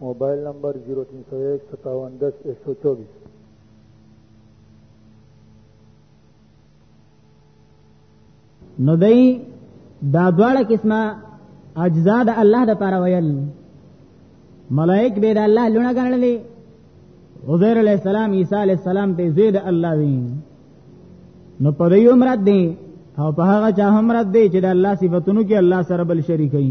موبایل نمبر 03015710124 نو دای دا دواړه قسمه اجزا د الله د پاره ویل ملائک به د الله لونه ګڼلې عزیر علیہ السلام عیسی علیہ السلام ته زید الله وی نو پر یو مراد دی او په هغه چا هم رد دی چې د الله صفاتونو کې الله سره بل شریکي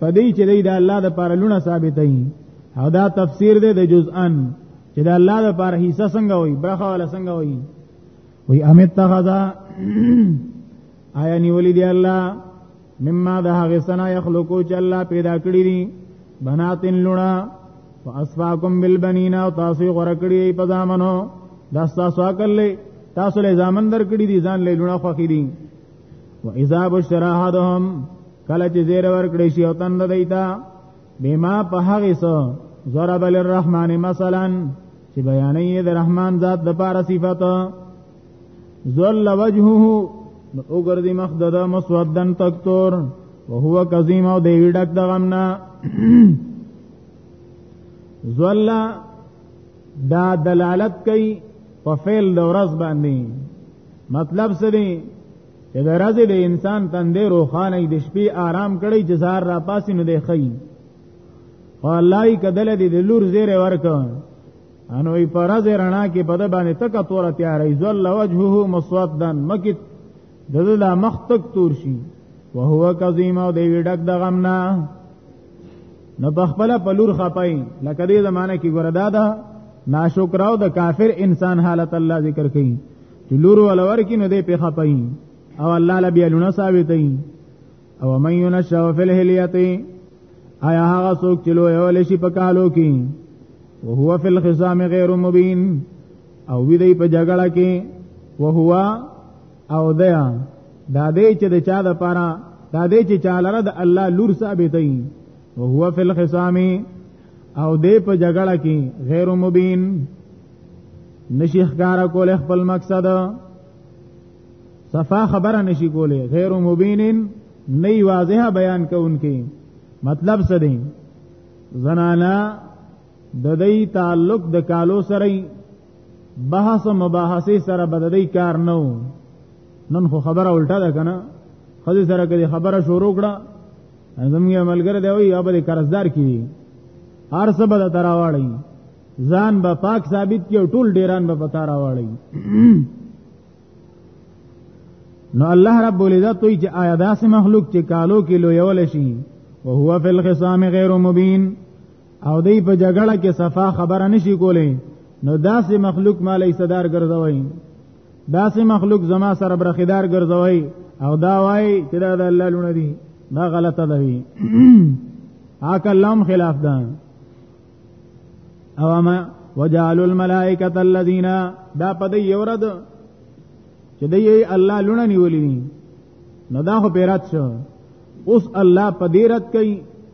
په دې چې دی د الله د پاره لونه ثابتې او دا تفسیر دی د جزءان چې د الله د پاره حصہ څنګه وي برخه ولا څنګه وي وی امیت تخذا آیا نیولی دی الله مما ده هغه سنا یخلقو چې الله پیدا کړی دي بناتن لونا فاسفاکم بالبنین او تاسو غره کړی په ځامنو دا تاسو عقل تاسو له ځامن در کړی دي ځان له لونا خوخی دي و اذا بشر احدهم کله چې زیر ورکړي شي او تند دیتا بما په هغه سو ضرب للرحمن مثلا چې بیانې د رحمان ذات د پاره صفات ذل وجهه نو وګرځي مخ د مسودن تکتور وهو کظیم او دی ډک د غمنا ذل دا دلالت کوي په فعل د ورځ باندې مطلب څه دی چې د ورځې د انسان تندې روخانه د شپې آرام کړي چې زار را پاسې نه دی خي او الله یې کدل دې د لور زیره ورک انو یې پرز رڼا کې په د باندې تک تور تیارې ذل وجهه مسودن مکه دغه مخ تک تور شي وهو کظیم او دی وډک د غمنا نو بخبل په لور خپای لکه دې زمانه کې ګوردا ده ناشکراو د کافر انسان حالت الله ذکر کړي چې لور ولور کې نو دې په خپای او الله لبی لونه ثابتې او من ينشأ في الهلية آیا هغه څوک چې لوی ول شي په کالو کې او هو فی الخصام غیر مبین او وی دی په جګړه کې او هو او دیا دا دې چې د چا د پاره دا دې چې چا لره د الله لور ثابتې او هو فی الخصام او دې په جګړه کې غیر مبین نشي ښکارا کول خپل مقصد صفا خبره نشي کوله غیر مبین نه واضحه بیان کوونکې مطلب څه دی زنانا د دې تعلق د کالو سره بحث او مباحثه سره بددی کار نه و نن خو خبره الټه ده کنه خځه سره کدي خبره شروع کړه زموږ عملګر دی وي یا به قرضدار کی هر څه به تراواړی ځان به پاک ثابت کی او ټول ډیران به پتا راواړی نو الله رب العزت وی چې آیا داسې مخلوق چې کالو کې لویول شي او هو فی الخصام غیر مبین او دی په جګړه کې صفا خبره نشي کولای نو داسې مخلوق ما لې صدر ګرځوي داسې مخلوق زما سره برخیدار ګرځوي او دا وای چې دا د الله لونه دي دا غلطه ده وی هاک اللهم خلاف ده او ما وجعلوا الملائکه الذين دا پدې یورد چې دی الله لونه نیولې نو دا خو پیرات شو اوس الله پدې رات کوي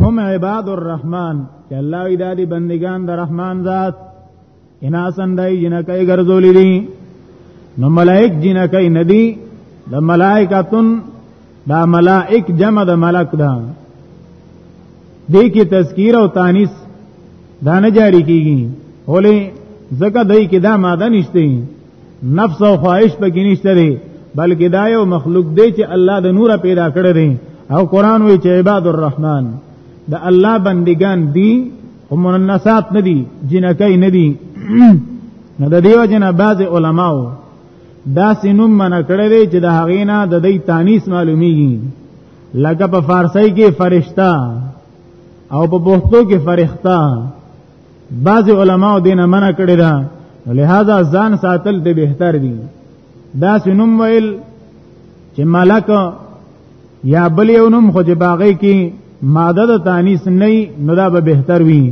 هم عباد الرحمن چې الله وی دادی بندگان د رحمان ذات انا سندای جنکای ګرځولې دي نو ملائک جنکای ندی د ملائکتن دا ملائک جمع د ملک دا دې کې تذکیر او تانیث دا نه جاری کیږي ولې زکه دای کې دا ماده نشته نفس او خواهش پکې نشته دی بلکې دا یو مخلوق دی چې الله د نور پیدا کړی دی او قران وی چې عباد الرحمن د الله بندگان دي هم مننسات ندي جنکای ندي نو د دیو جنا بعض علماو دا سینوم من کړی دی چې د هغینا د دې تانیس معلومیږي لکه په فارسی کې فرشتہ او په بوختو کې فرښتہ بعض علماو دین منع کړی دا لہذا ځان ساتل دې بهتر دی دا سنم ویل چې ملک یا بل یو نوم خو چې باغې کې ماده د تانیس نه نو دا به بهتر وي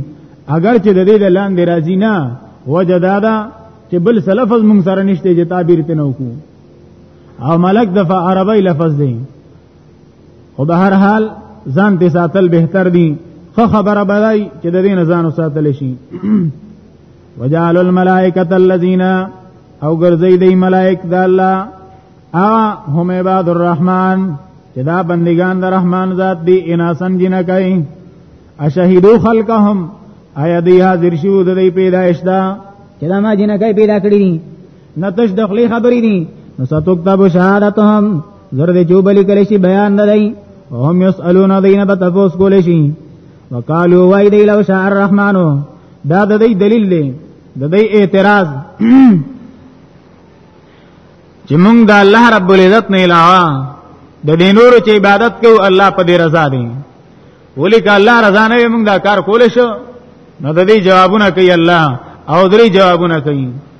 اگر چې د دې د لاندې راځي نه وجه دا ده چې بل سلفز مونږ سره نشته چې تعبیر ته نه وکړو او ملک د عربی لفظ دی خو به هر حال ځان دې ساتل بهتر دي خو خبره بدای چې د دې نه ځان ساتل شي وجعل الملائکه الذين او ګرځي دی ملائک د الله ا هم عباد الرحمن چې دا بندگان د رحمان ذات دی اناسن جن کوي اشهدو خلقهم آیا دی حاضر شو د پیدایش دا چې دا ما جن کوي پیدا کړی نتش دخلی خبری دی نو ستکتب شهادتهم زر دې چوبلی کلی شي بیان نه دی هم یسالون دینه په تاسو کول شي وقالو وای دی لو شاء الرحمن دا د دې دلیل دی د دې اعتراض چې مونږ د الله رب العزت نه علاوه د دې نور چې عبادت کوو الله په دې رضا دی ولې که الله رضا نه وي مونږ دا کار کول شو نو د دې جوابونه کوي الله او درې جوابونه کوي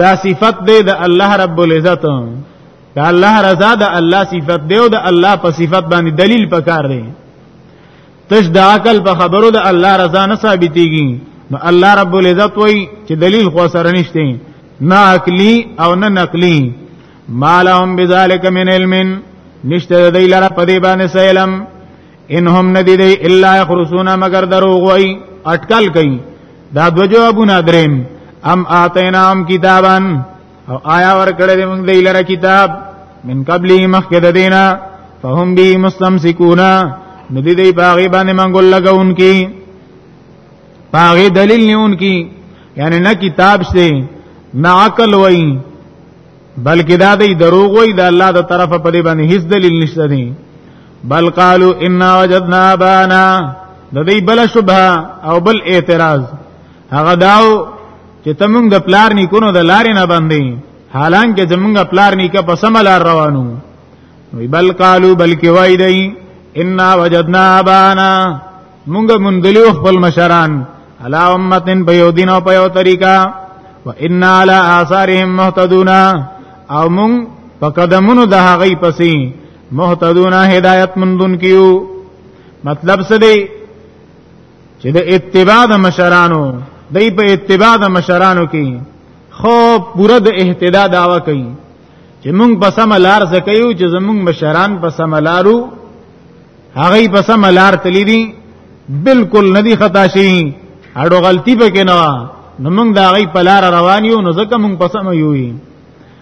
دا صفت دی د الله رب العزت دا الله رضا د الله صفت دی او د الله په صفت باندې دلیل پکار دی تش د عقل په خبرو د الله رضا نه ثابتېږي نو الله رب العزت وایي چې دلیل خو سره نشته نه عقلی او نه نقلی مالهم بذالک من علم نشته د دې لپاره په دې باندې سلام انهم ندی دی الا یخرسون مگر دروغ وای اٹکل کئ دا دو جوابونه دریم ام آتینام کتابان او آیا ور کړه دې موږ دی لره کتاب من قبلی مخکې د دینا فهم بی مستمسکون ندی دی باغی باندې منګول لګون کی باغی دلیل نیون کی یعنی نه کتاب شته نه عقل وای بلکې دا دی دروغ وای د الله د طرفه په دې باندې هیڅ دلیل نشته دی بل قالو ان وجدنا بانا د دې بل شبهه او بل اعتراض هغه داو چې تمنګ د پلار نیکونو د لارې نه باندې حالانکه زمونږ پلار نیکه په سم لار روانو وی بل قالو بلکې وای دی ان وجدنا بانا مونږ مندلو خپل مشران علا امتن په یو دین او په یو طریقہ و ان علی آثارهم مهتدون او مونږ په قدمونو د هغې پسې مهتدون هدایت مندون کیو مطلب څه دی چې د اتباع د مشرانو دای په اتباع د مشرانو کې خو پوره د اهتدا داوا کوي چې موږ په سم لار زکیو چې زموږ مشران په سم لارو هغه په سم لار تللی دي بالکل ندی خطا شي اړو غلطي پکې نه نو موږ دا غي په لار روان یو نو ځکه موږ په سم یو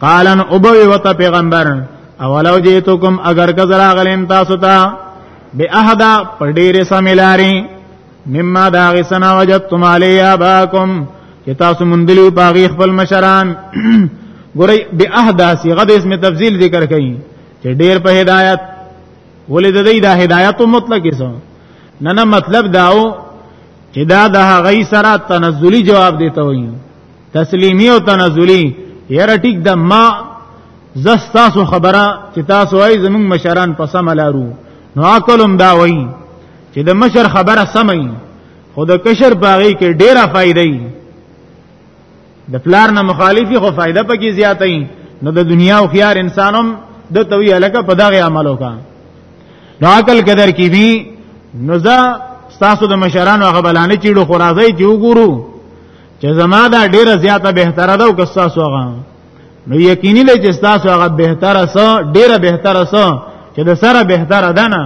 قالن ابوي وتا پیغمبر اولو جیتکم اگر کزرا غلیم تاسو ته به احدا پر ډیر سمیلاری مما دا غسنا وجدتم علی اباکم چې تاسو مندلی باغی خپل مشران ګورئ به احدا صيغه د اسم تفضیل ذکر کړي چې ډیر په هدایت ولې د دې د هدایت مطلق څه نه نه مطلب داو چې دا د هغه سره تنزلی جواب دیته وایي تسلیمی او تنزلی یره ټیک د ما زستاسو خبره چې تاسو وای زمونږ مشران په سم لارو نو عقلم دا وای چې د مشر خبره سمای خو د کشر باغی کې ډیره فائدې د پلار نه مخالفي خو فائدہ پکې زیاتې نو د دنیا او خيار انسانم د توي الکه په دغه عملو کا نو عقل قدر کی بي نو زه تاسو د مشرانو غبلانه چیړو خو راځي چې وګورو چې زما دا ډیره زیاته بهتره ده او که تاسو هغه نو یقیني دی چې تاسو هغه بهتره سو ډیره بهتره سو چې د سره بهتره ده نه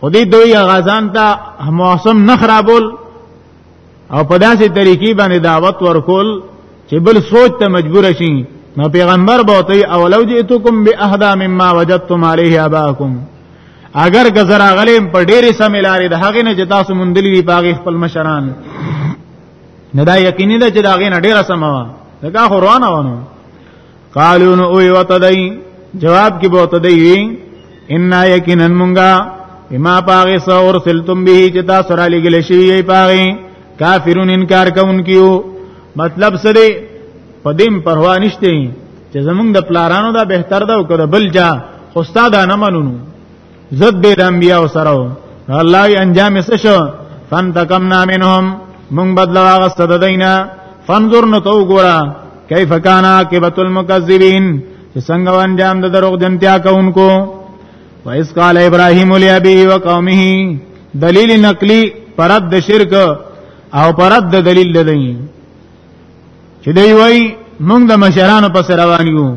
خو دې دوی غزان ته موسم نه خرابول او په داسې طریقې باندې دعوت ورکول چې بل سوچ ته مجبور شي نو پیغمبر بوته اولو جئتکم باهدا مما وجدتم علیه اباکم اگر که زرا غلیم په ډېرې سمې لارې د هغې نه چې تاسو مندلي دي په هغې خپل مشران نه دا یقیني ده چې د هغې نه ډېره سمه وه ځکه خو روانه وه نو قالو نو اوی وته دی جواب کې به وته دی وي انا یقینا مونږه بما پاغه سور سلتم به چې تاسو را لګل شي پاغه کافرون انکار کوونکیو مطلب سره په دې پروا نشته چې زمونږ د پلارانو دا بهتر ده او کړه بل چا خو استاد نه منونو زد به د انبیا سره الله یې انجام یې شو فانتقمنا منهم مونږ بدلا واغست د دینا فانظر نو تو ګورا کیف کان عاقبت المکذبین چې څنګه انجام د دروغ جنتیا کوونکو وایس قال ابراهیم لابی و قومه دلیل نقلی پرد شرک او پرد دلیل لدی چې دی وای موږ د مشرانو پس روان یو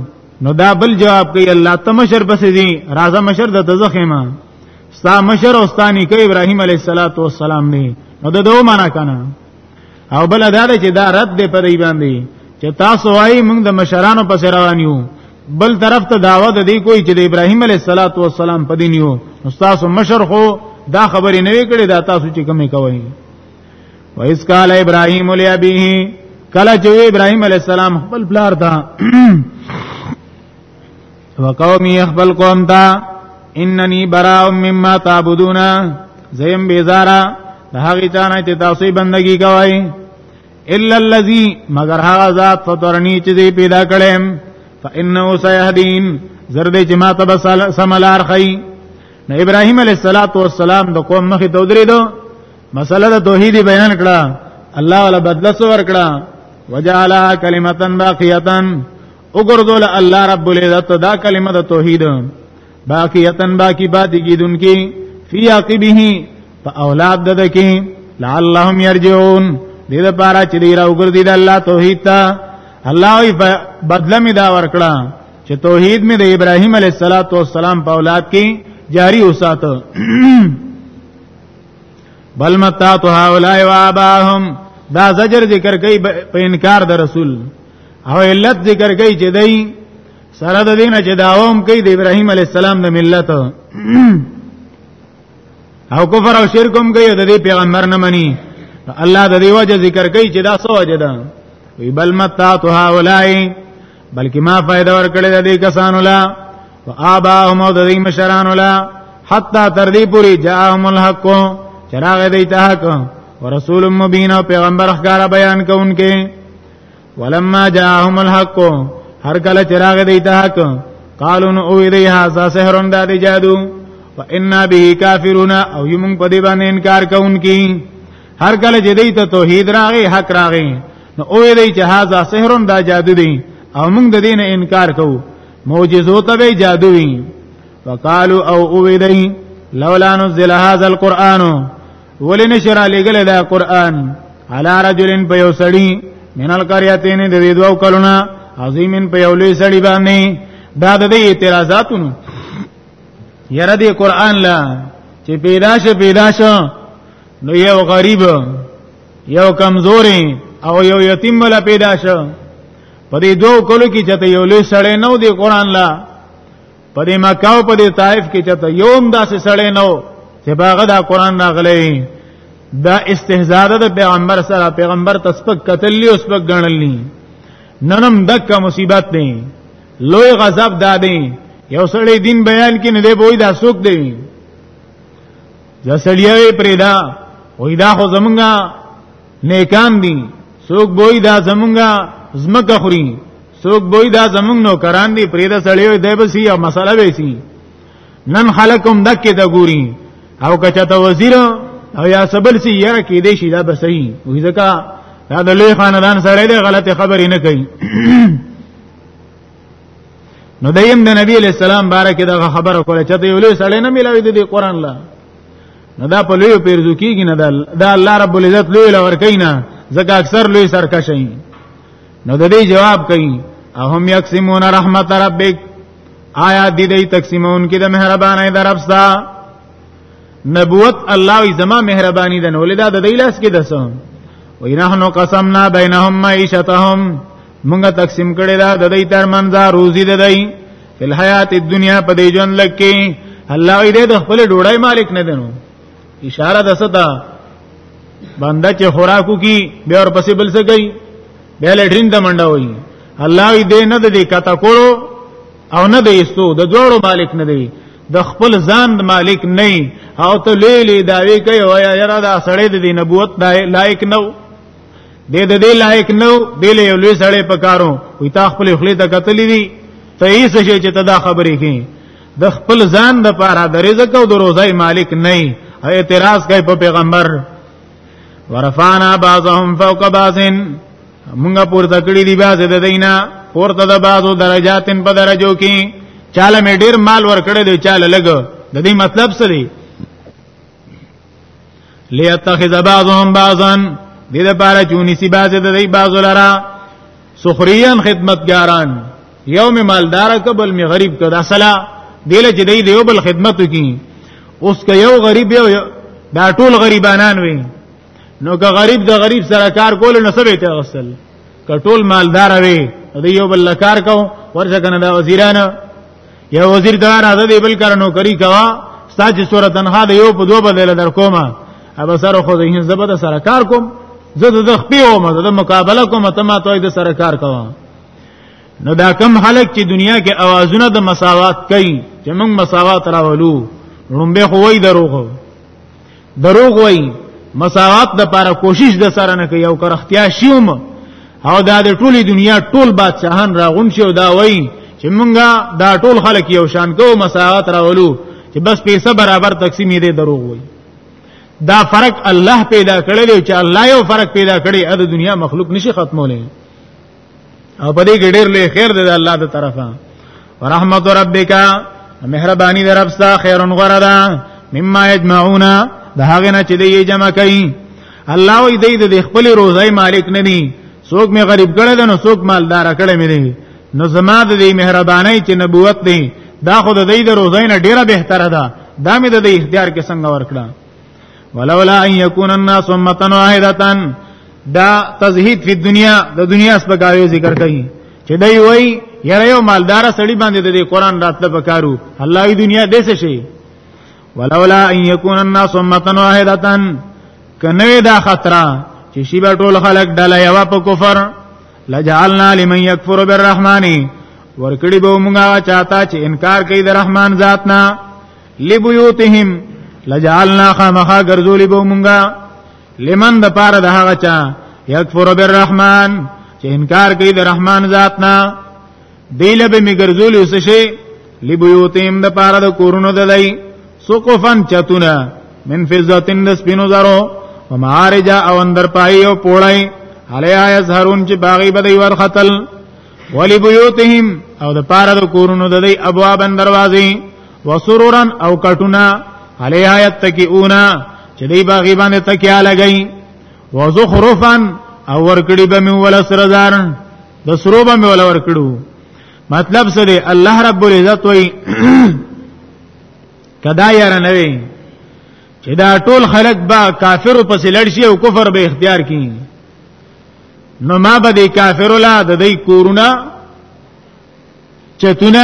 نو دا بل جواب کوي الله ته مشر پس دی راځه مشر د تزخیمه ستا مشر او ستانی کوي ابراهیم علیه السلام نه نو د دوه معنا کنه او بل دا چې دا رد دی په دی باندې چې تاسو وای موږ د مشرانو پس روان یو بل طرف ته دعوت دی کوي چې د ابراهیم علیه السلام په دین یو نو تاسو مشر خو دا خبرې نه وکړي دا تاسو چې کومې کوي و اس قال ابراهيم لابيه کله چې ابراهيم عليه السلام خپل بلار ته وقومي خپل قوم ته انني براء مما تعبدون زیم بیزارا د هغه چانه چې تاسو بندگی کوئ الا الذي مگر هغه ذات فطرني چې دې پیدا کړم فانه سيهدين زرد چې ما تب سملار خي نو ابراهيم عليه السلام د قوم مخې ته ودرېدو مسله د توحید بیان کړه الله ولا بدل سور کړه وجعلها کلمه باقیه وګرځول الله رب العزت دا کلمه د توحید باقیه باقی باقی کیدونکې فی عقبه په اولاد د دکی لعلهم يرجعون دې لپاره چې دی راوګرځي د الله توحید ته الله یې بدله می دا ورکړه چې توحید می د ابراهیم علیه السلام په اولاد کې جاری وساته بل متا تو هؤلاء واباهم دا زجر ذکر کوي په انکار د رسول او علت ذکر کوي چې دای سره د دینه چې داوم کوي د ابراهیم علی السلام د ملت او کفر او شرک هم کوي د دې پیغمبر نه مني الله د دې وجه ذکر کوي چې دا څه وجه ده وی بل متا تو هؤلاء بلکې ما فائدہ ورکړې د دې کسانو لا او آباهم او د دې مشرانو لا حتا تر دې پوری جاءهم الحق چراغ دې ته حق او رسول مبین او پیغمبر ښکارا بیان کوونکې ولما جاءهم الحق هر کله چراغ دې ته حق قالو نو او دې هاذا سحر د دې جادو فإنا به کافرون او یمن په دې باندې انکار کوونکې هر کله چې دی ته توحید راغی حق راغی نو او دی چې هاذا سحر دا جادو دی او موږ د دین انکار کوو معجزو ته به جادو وي وقالو او او دی لولا نزل هذا القرآن ولن شرع لګل دا قرآن على رجل بيوسړي من القريتين د دې دوو کلونه عظیمن په یو لوی سړي باندې دا د دې اعتراضاتونو یره دې قران لا چې پیدا شه پیدا شه نو یو غریب یو کمزوري او یو یتیم ولا پیدا شو په دې دوه کلو کې چې یو لوی سړی نو دی قران لا په دې مکه او په دې طائف کې چې یوم داسې سړی نو چې باغه دا قران راغلی دا استهزاء ده پیغمبر سره پیغمبر تسبق قتل او سبق غنلی ننم دک مصیبت دی لوی غضب دادی یو سړی دین بیان کې نه دی بوئی دا سوک دی دا سړیوي پرېدا وې دا خو زمونږه نیکان دي څوک بوې دا زمونږه زمکه خوري څوک بوې دا زمونږ نو کران دي پرېدا سړیوي دی بسی او مسله به سي نن خلکم دکې د ګوري او کچته وزیر او یا سبل سی یره کې دی شي دا به صحیح وې ځکه دا د لوی خاندان سره دی غلطه خبرې نه کوي نو دیم د نبی علی السلام باره کې دا خبره کوله چې یو لوی سړی نه ملاوي د قرآن لا نو دا په لوی پیرزو کېږي نه دا الله رب العزت لوی لور کینا ځکه اکثر لوی سرکشي نو د دې جواب کوي اهم یقسمون رحمت ربک آیا دې دې تقسیمون کې د مهربانه درپستا نبوت الله ای زما مهرباني ده نو لدا د دې لاس کې دسم وینحنو قسمنا بینهم معیشتهم مونږه تقسیم کړی دا د دې تر منځ روزي ده دی په حیات دنیا په دې ژوند لکه الله دې د خپل ډوړای مالک نه دینو اشاره د صدا بنده چې خوراکو کی به اور پسې بل څه گئی به لټرین د منډه وای الله دې نه دې کته کولو او نه دې استو د دوړو مالک نه دی د خپل ځان مالک نه او ته لیلی داوی کوي او یا یاره دا سړی د نبوت لایق نه دې د دې لایق نو دې له یو لوی سړی پکارو وي تا خپل خلی ته قتلې دي ته یې څه شي چې ته دا خبرې کې د خپل ځان د پاره د رزق او د روزای مالک نه اعتراض کوي په پیغمبر ورفانا بعضهم فوق بعضن مونږه پورته کړی دی بعض د دینا پورته د بعضو درجاتن په درجو کې چاله مې ډیر مال ورکړی دی چاله لګ د دې مطلب څه دی ليتخذ بعضهم بعضا دې لپاره چې ونیسی بعض د دې بعض لرا سخريان خدمتګاران یو می مالدار کبل می غریب کړه اصلا دې له چې دې دیو بل خدمت کی اوس که یو غریب یو دا ټول غریبانان وي نو که غریب د غریب سره کار کول نو سبه ته غسل که ټول مالدار وي دې یو بل کار کو ورځ کنه دا وزیرانه یا وزیر دا راځه دی بل کار نوکری کوا ساج سور تنها د یو په دوه بدل در کومه ابا سره خو زه زبر سره کار کوم زه د خپې وم د مقابله کوم ته ما توې د سره کار کوم نو دا کم خلک چې دنیا کې اوازونه د مساوات کوي چې موږ مساوات راولو رومبه خو وای دروغ دروغ وای مساوات د لپاره کوشش د سره نه کوي او کرختیا شیوم او دا د ټولي دنیا ټول بادشاہان راغون شي او دا وای چې مونږه دا ټول خلک یو شان کو مساوات راولو چې بس پیسې برابر تقسیم دي دروغ وای دا فرق الله پیدا کړی چې الله یو فرق پیدا کړی د دنیا مخلوق نشي ختمولای او په دې کې ډېر لوی خیر دی د الله تر طرفه ورحمت ربک مهربانی در رب ستا خیرن غره ده مما یجمعون د هغه نه چې دی جمع کوي الله وی دی د خپل روزای مالک نه دی څوک می غریب کړه ده نو څوک مالدار کړه مې دی نو زما د دې مهرباني چې نبوت دی دا خو د دې د روزای نه ډیره بهتره ده دا مې د دې اختیار کې څنګه ورکړه ولولا ان يكون الناس امه واحده دا تزهید فی دنیا د دنیا سپکاوی ذکر کړي چې دای وای یره یو مالدار سړی باندې د قرآن راتله پکارو الله ای دنیا دې څه شي ولولا ان يكون الناس امه واحده کنه دا خطر چې شی به ټول خلق ډله یو په کفر لجعلنا لمن يكفر بالرحمن ورکړي به موږ چاته چې انکار کوي د رحمان ذاتنا لبیوتهم لجعلنا خامخا ګرځولې به مونږه لمن د پاره د هغه چا یکفر بالرحمن چې انکار کوي د رحمان ذاتنا دیله به می ګرځولې څه شي لبیوتهم د پاره د کورونو دلای سقفن چتونه من فزتن د سپینو زرو و معارج او اندر پای او پوړای علیا یظهرون چې باغی بدی ور قتل ولی بیوتهم او د پاره د کورونو دلای ابواب دروازې وسرورا او کټونا علیها یتکئونا چې دی باغی باندې تکیا لګی وزخرفا او ورکړي به من ولا سردار د سرو به ولا ورکړو مطلب څه دی الله رب العزت وای کدا یار نه وي چې دا ټول خلق با کافر پس لړ شي او کفر به اختیار کړي نو ما به د کافر لا د دې کورونا چتونه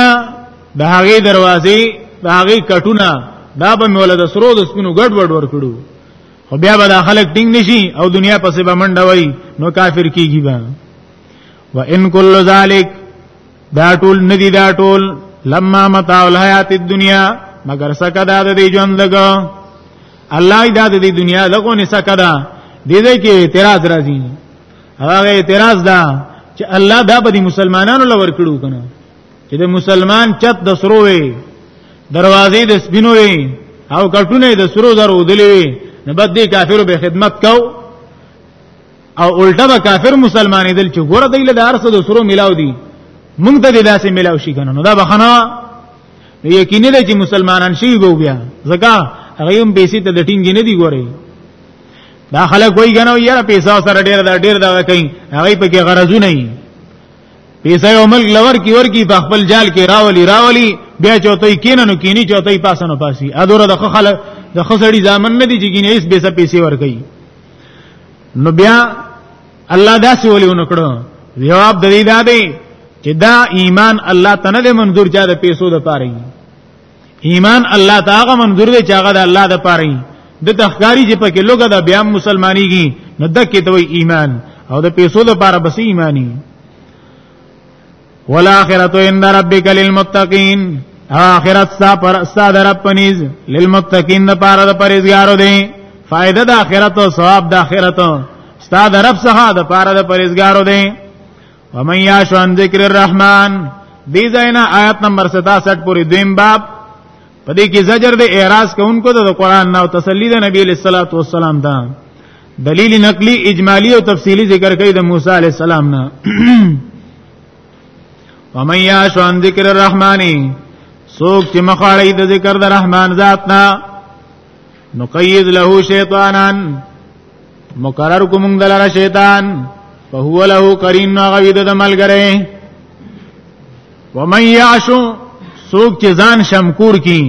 د هغه دروازې د هغه کټونه دا به مولا د سرو د سپینو ګډ وډ ور کړو خو بیا به خلک ټینګ نشي او دنیا پسې به منډه وای نو کافر کیږي با وان کل ذالک دا ټول ندی دا ټول لما متاع الحیات الدنیا مگر سکه دا د دې ژوند لګا الله دا د دې دنیا لګو نه سکه دا دې دې کې اعتراض راځي هغه اعتراض دا چې الله دا به مسلمانانو لور کړو کنه چې د مسلمان چت د سرو وي دروازې د سپینو وي او کټونه د سرو زر ودلې وي نو بد دي کافرو به خدمت کو او الټا به کافر مسلمانې دل چې ګوره دی له دارسه د سرو ملاو دي مونږ ته د داسې ملاو شي کنه نو دا بخنه یقیني دی چې مسلمانان شي وګو بیا ځکه هغه هم بیسي ته د ټینګ نه دی ګوري دا خلک وای غنو یاره پیسې سره ډیر دا ډیر دا کوي هغه په کې غرضونه نه پیسې یو ملک لور کی ور کی په خپل جال کې راولي راولي بیا چوتای کیننو کینی چوتای پاسنو پاسی ادوره د خلک د خسړی ځامن نه دي چې ګینې اس به پیسې ور کوي نو بیا الله دا سی ولې ونکړو جواب د دې دا دی چې دا ایمان الله تنه منظور چا د پیسو د پاره ایمان الله تعالی منظور دی چې هغه د الله د پاره د تخکاری چې پکې لوګه د بیا مسلمانېږي نو دکې ته وی ایمان او د پیسو د پاره بس ایمانی والاخرته عند ربک للمتقین اخرت سا پر سا در پنیز للمتقین د پاره د پرېزګارو دی فائدہ د اخرت او ثواب د اخرت ستا د رب څخه د پاره د پرېزګارو دی ومن یعش عن ذکر الرحمن دی زینا آیت نمبر 67 پوری دویم باب په دې کې زجر د اعراض کوونکو د قران نه او تسلی د نبی صلی الله علیه وسلم دا دلیل نقلی اجمالی او تفصیلی ذکر کوي د موسی علی السلام نه ومن یعش عن ذکر الرحمن سوک چې مخاړی د ذکر د رحمان ذات نه نقید له شیطانان مقرر کوم دلاره شیطان فهو له قرین نو غوی د ملګری ومن یعشو سوک چې ځان شمکور کی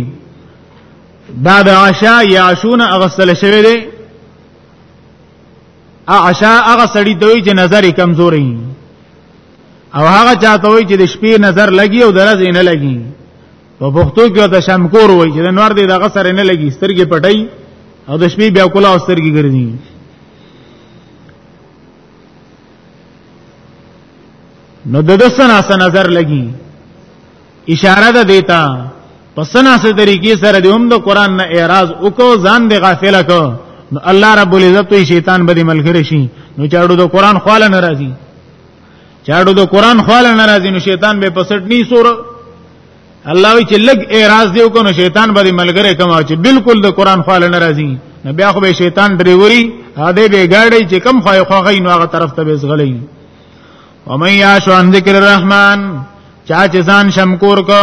دا د عشا یعشون اغسل شوی دی عشا هغه سړی دوی چې نظر کمزوري او هغه چاته وي چې د شپې نظر لګي او درځ نه لګي په پښتو کې د شمکور وایي چې د نور دی دغه سره نه لګي سترګې پټي او د شپې بیا کولا او سترګې ګرځي نو د دسنا سره نظر لګي اشاره ده دیتا پسنا سره طریقې سره د هم د قران نه اعتراض وکاو ځان دی غافل کو نو الله رب العزت شیطان به ملګری شي نو چاړو د قران خاله ناراضي چاړو د قران خواله ناراضي نو شیطان به پسټ نی سور الله وی چې لګ اعتراض دیو کو نو شیطان به ملګری کما چې بالکل د قران خواله ناراضي نو بیا خو به شیطان ډریوري هده به ګاډي چې کم خوای خوغی نو هغه طرف ته به زغلی ومن یعش عن ذکر الرحمن چا چې ځان شمکور کو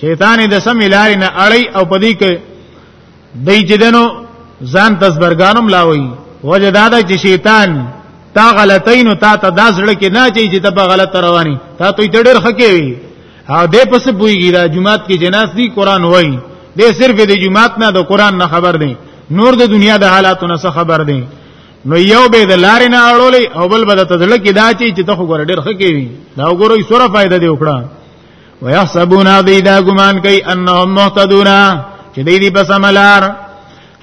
شیطان د سم لارې نه اړي او پدې کې دای چې دنو ځان تزبرګانم لاوي وجه دا ده چې شیطان تا غلطین او تا ته دا زړه کې نه چي چې ته په غلط رواني تا ته ته ډېر خکې وي او دې پس پويږي دا جمعات کې جناز دي قران وایي دې صرف دې جمعات نه د قران نه خبر دي نور د دنیا د حالاتو نه خبر دي نو یو به د لارې نه اړولې او بل به د تدل کې دا چي چې ته خو ګور ډېر خکې وي دا وګورئ سره فائدہ دی وکړه ويحسبون ذي دا ګمان کوي انهم مهتدون چې دې دې په سملار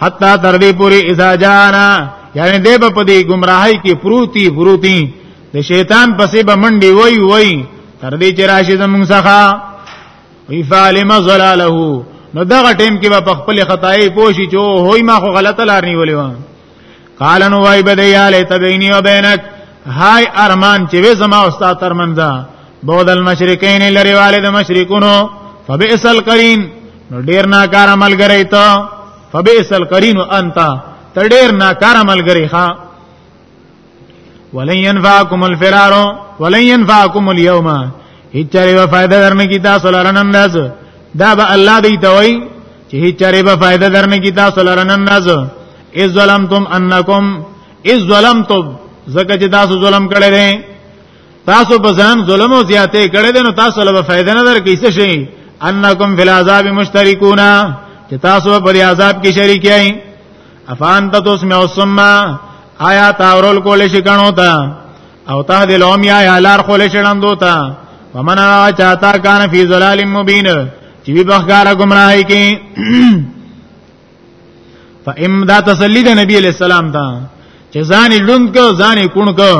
حتا تر دې پوری اذا جانا یعنی دې په دې گمراهۍ کې پروتي پروتي د شیطان پسې به منډي وای وای تر دې چې راشي زمون څخه وی فالم زلاله نو دغه ټیم کې به خپل خدای پوشي چې هوی ما خو غلطه لار نیولې و قال نو وای بده یا لیت بیني و بینک هاي ارمان چې وې زما استاد ترمنځه بود المشرکین لري والد مشرکونو فبئس القرین نو ډیر ناکار عملګری ته فبئس القرین انت ته ډیر ناکار عملګری ښا ولن ينفعكم الفرار ولن ينفعكم اليوم هیڅ چاري به فائدہ درنه کی تاسو لرنه انداز دا به الله دی توي چې هیڅ چاري به فائدہ درنه کی تاسو لرنه انداز اذ ظلمتم انکم اذ ظلمتم زکه چې تاسو ظلم کړی دی تاسو په ځان ظلم او زیاتې کړی دی نو تاسو له فائدہ نه درکې څه شي انکم فی العذاب مشترکون چې تاسو په عذاب کې شریک یئ افان ته توس مې اوسما آیا تاورل کولې شي کڼو ته او ته دې لوم یا یالار کولې شړندو ته ومن چاته کان فی ظلال مبین چې به بخګار گمراهی کې فإم دا تسلی د نبی علیہ السلام ته چې ځان لوند کو ځان کون کو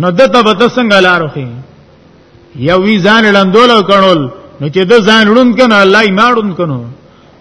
نو دته به څنګه لارو خي یو وی ځان لندول کړول نو چې د ځان لوند کنه الله یې ماړوند کنه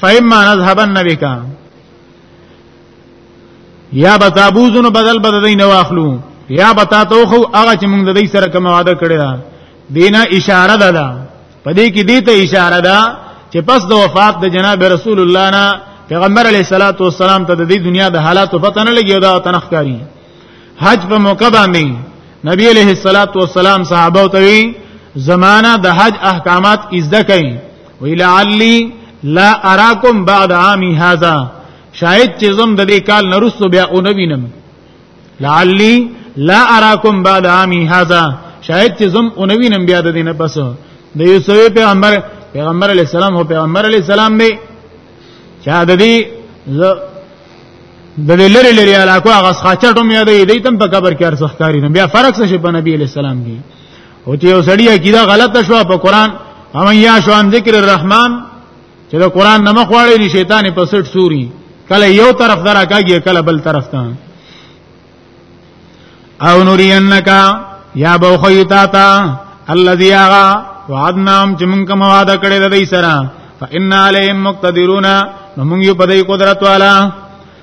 فإما نذهبن بك یا بتابوزونو بدل بدل دین واخلو یا بتا توخو هغه چې موږ د دې سره کوم وعده کړی دا دینه اشاره ده دا پدې کې دې ته اشاره ده چې پس د وفات د جناب رسول الله نه پیغمبر علیه الصلاۃ والسلام ته د دې دنیا د حالاتو پته نه لګي او دا تنخکاری حج په موقع باندې نبی علیہ الصلات والسلام صحابه ته وی زمانہ د حج احکامات ازده کړي ویلعلی لا اراکم بعد عامی هذا شاید چې زم د دې کال نرسو بیا او نوینم لعلی لا اراکم بعد عامی هذا شاید چې زم او نوینم بیا د دې نه پس د یوسف پیغمبر پیغمبر علی السلام او پیغمبر علی السلام دی چا د دې د لری لری علاقه هغه خاچټو مې دی دې تم په قبر کې ارزښت کاری نه بیا فرق څه شي په نبی علی السلام کې او چې یو سړی عقیده غلطه شو په قران هم یا شو ان ذکر الرحمن چې دا قران نه مخواړي دي شیطان په سټ سوري کله یو طرف درا کاږي کله بل طرف ته او نورینک یا بو خیتا تا الذی اغا وعدنام چې مونږه مواده کړې د دې سره فإنا علیهم مقتدرون نو مونږ یو په دې قدرت والا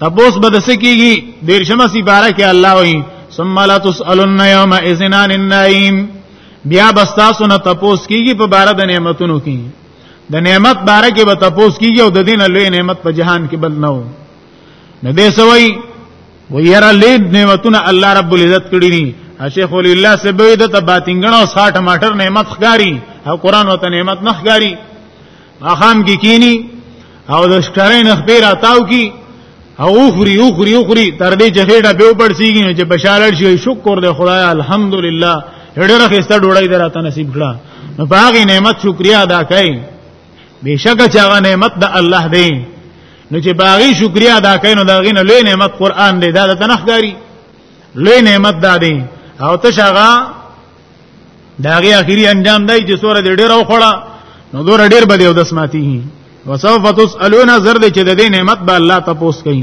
تبوس به د سکیږي دیر شمه سی بارا کې الله وایي ثم لا تسالون یوم اذن عن النعیم بیا بستاسو نه تبوس کیږي په بار د نعمتونو کې د نعمت باره کې به تبوس کیږي او د دین لوی نعمت په جهان کې بل نه و نه دې سوي ويرا لید نعمتونه الله رب العزت کړی دي شیخ ولی الله سبوی د تباتنګنو 60 ماټر نعمت ښکاری او قران وته نعمت نه ښکاری ماخام کې کینی او د شکرین خبر اتاو کی او خوري او خوري او خوري تر دې چې هډه به وپړسیږي چې بشارل شي شکر دې خدای الحمدلله هډه خسته ډوړی دراته نصیب کړه نو باغی نعمت شکریا ادا کړئ بشکه چې هغه نعمت د الله دی نو چې باغی شکریا ادا کړئ نو دا غینه لوی نعمت قران دی دا د تنخګاری لوی نعمت دا دی او تشغه دا غي اخیری انجام دی چې سور دې ډیر او خړه نو دور ډیر بده او دسماتی وسوف تسالون زرد چې د دې نعمت به الله تاسو کوي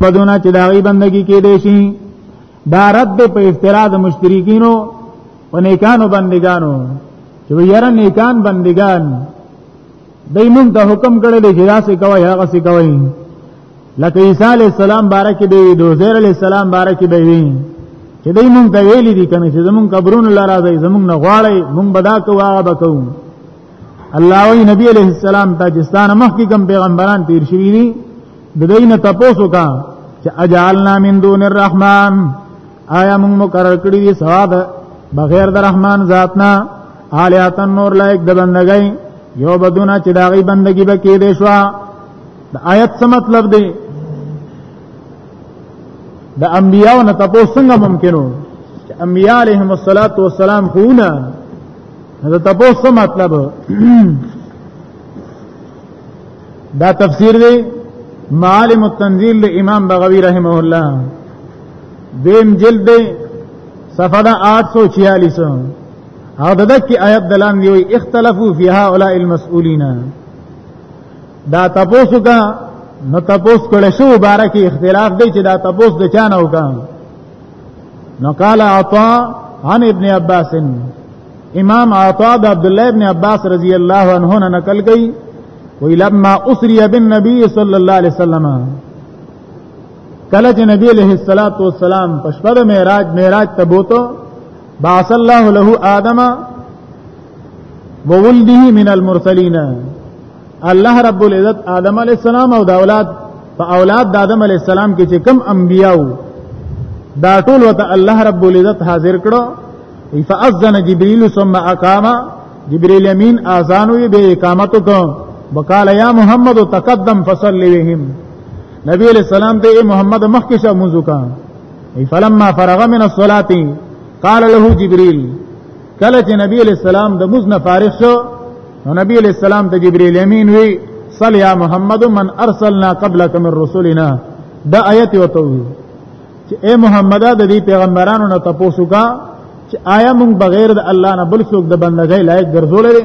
بدونه چې دا غي بندگی کې دي شي دا رد په افتراض مشرکینو په نیکانو بندگانو چې یاره نیکان بندگان دای مونږ ته حکم کړی دی چې دا څه کوي هغه څه کوي لکه عیسی علی السلام بارک دی وی دوزیر علی السلام بارک دی وی چې دای مونږ ته ویلي دي کنه چې زمونږ قبرونو لاره دی زمونږ نه غواړي مونږ بدا کوو هغه بکوو الله وی نبی علیہ السلام تاجستان مخکې کوم پیغمبران تیر شوی دي د دین تاسو کا چې اجعلنا من دون الرحمن آیا موږ مقرر کړی دی ثواب بغیر د رحمان ذاتنا الیات نور لایک د بندګۍ یو بدونه چې داغي بندګي به کې دی شو د آیت څه مطلب دی د انبیانو نه تاسو څنګه ممکنو چې انبیاء علیهم الصلاۃ والسلام خونه دا تاسو مطلب دا تفسیر دی معالم التنزیل له امام بغوی رحمه الله دیم جلد دی صفحه 846 او د دکی آیت دلان دی وی اختلافو فی هؤلاء المسؤولین دا تاسو کا نو تاسو کله شو بارکی اختلاف دی چې دا تاسو د چانه وکړه نو قال عطا عن ابن عباس امام عطا د عبد الله ابن عباس رضی الله عنه نه نقل کړي وی لما اسری بالنبي صلی الله علیه وسلم کله چې نبی علیہ الصلات والسلام په شپه د معراج معراج ته بوته باص الله له آدم وولده من المرسلین الله رب العزت آدم علیہ السلام او د اولاد په اولاد د آدم علیہ السلام کې چې کم انبیاو دا ټول وته الله رب العزت حاضر کړو فاذن جبريل ثم اقام جبريل امين اذان وی به اقامت کو وقال يا محمد تقدم فصلي بهم نبی علیہ السلام ته اے محمد مخکې شه موضوع کا فلما فرغ من الصلاه قال له جبريل کله چې نبی علیہ السلام د مزنه فارغ شو نو نبی علیہ السلام ته جبريل امين وی صلی یا محمد من ارسلنا قبلک من رسولنا دا آیت وتوی چې اے محمد د دې پیغمبرانو نه تاسو کا چې آیا موږ بغیر د الله نه بل څوک د بندګۍ لایق ګرځولې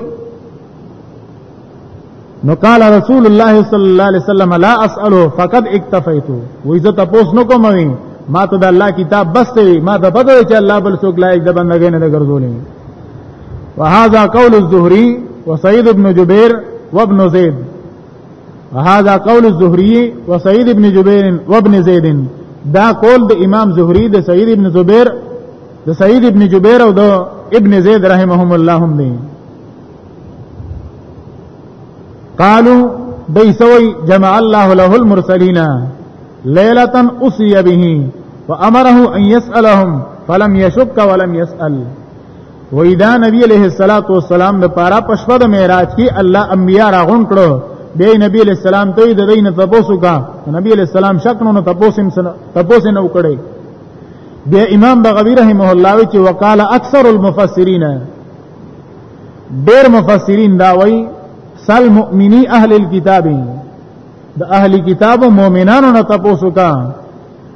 نو قال رسول الله صلی الله علیه وسلم لا اساله فقد اکتفیت و اذا تاسو نو کوم وی ما ته د الله کتاب بس دی ما ته پته چې الله بل څوک لایق د بندګۍ نه ګرځولې وهذا قول الزهري وسعيد بن جبير وابن زيد وهذا قول الزهري وسعيد بن جبير وابن زيد دا قول د امام زهري د سعيد بن زبير د سعيد بن جبير او د ابن زيد رحمهم الله هم دي قالوا بيسوي جمع الله له المرسلين ليلة أصي به وأمره أن يسألهم فلم يشك ولم يسأل وای دا نبی علیہ الصلات والسلام د پارا پښپا د معراج کې الله انبیا راغون کړو بیا نبی علیہ السلام ته د دین تپوسو کا نبی علیہ السلام شک نو تپوسم تپوسه نو کړي بیا امام بغوی رحمه الله وی چې وقاله اکثر المفسرین ډیر مفسرین دا وای سل مؤمنی اهل الكتاب د اهل کتاب مؤمنانو نه تاسو کا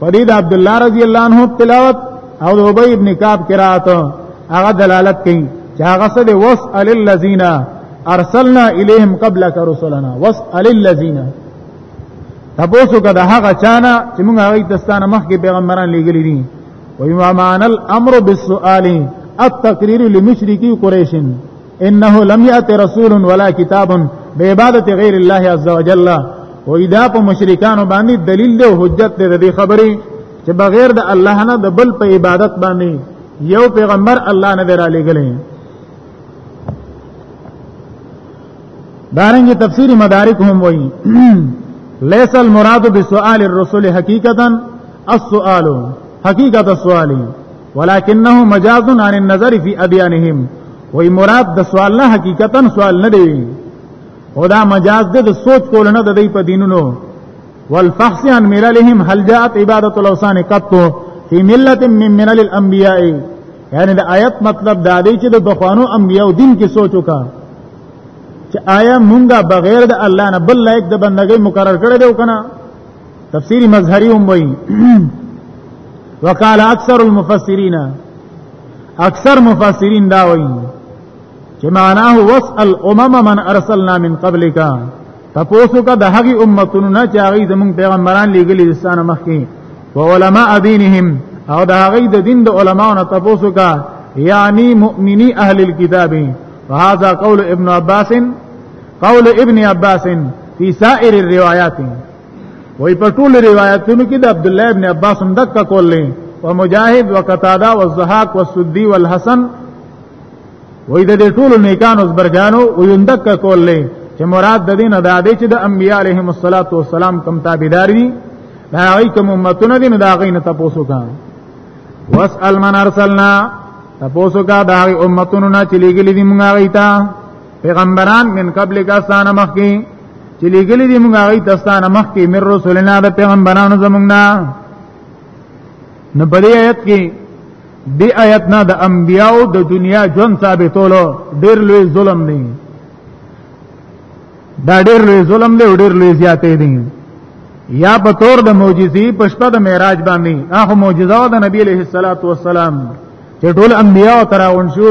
فرید عبد الله رضی الله عنه تلاوت او ابی ابن کعب قرات هغه دلالت کوي چې هغه څه دی وسال الذین ارسلنا الیهم قبلک رسلنا وسال الذین تاسو کده هغه چانه چې موږ هغه دستانه مخکې پیغمبران لګلې دي ویما مان الامر بالسؤال التقریر لمشرکی قریشن انه لم یات رسول ولا کتاب به عبادت غیر الله عز وجل او ادا په مشرکانو باندې دلیل دی او حجت دی د خبرې چې بغیر د الله نه د بل په عبادت باندې یو پیغمبر الله نه درا لګلې دارنګه تفسیری مدارک هم وایي ليس المراد بسؤال الرسل حقيقه السؤال حقيقه السؤال ولکنه مجاز عن النظر فی ابیانهم وای مراد د سوال نه حقیقتا سوال نه دی خدا مجاز ده د سوچ کول نه د دې په دینونو والفحص عن مللهم هل جاءت عبادت الاوثان قط فی ملت من ملل الانبیاء یعنی د آیت مطلب دا دی چې د بخوانو انبیاء دین کې سوچ وکا چې آیا مونږه بغیر د الله نه بل لایک د بندګۍ مقرر کړی دی کنه تفسیر مظهری هم وایي وقال اکثر المفسرین اکثر مفسرین دا وایي چې معناه واسال امم من ارسلنا من قبلک تاسو کا د هغه امتونو نه چې هغه زمون پیغمبران لګلې د سانه مخکې او علماء دینهم او د هغه د دین د علماو نه تاسو کا یعنی مؤمنی اهل الكتاب وهذا قول ابن عباس قول ابن عباس فی سائر الروایات وای په ټول روایتونو کې د عبد الله ابن عباس هم دک کول لې او مجاهد وقتاده والزهاق والسدی والحسن وای د دې ټول نیکانو زبرګانو ویندک کول لې چې مراد د دین ادا دی چې د انبیاء علیهم الصلاۃ والسلام کم تابعدار دي دا هغه کوم امتونه دي نو دا غي نه تاسو کا واسال من ارسلنا تاسو کا دا امتونه نه چلیګلې دي مونږه غیتا پیغمبران من قبل کا ستانه مخکې چې لګلې دي موږ هغه تستانه مخکې مر رسولنا د پیغمبرانو زمونږ نه نو بلې آیت کې دی آیت نه د انبیاو د دنیا ژوند ثابتولو ډېر لوی ظلم دی دا ډېر لوی ظلم دی ډېر لوی زیاتې دی یا په تور د معجزې په شپه د معراج باندې هغه معجزه د نبی له صلوات و سلام چې ټول انبیاو تراون شو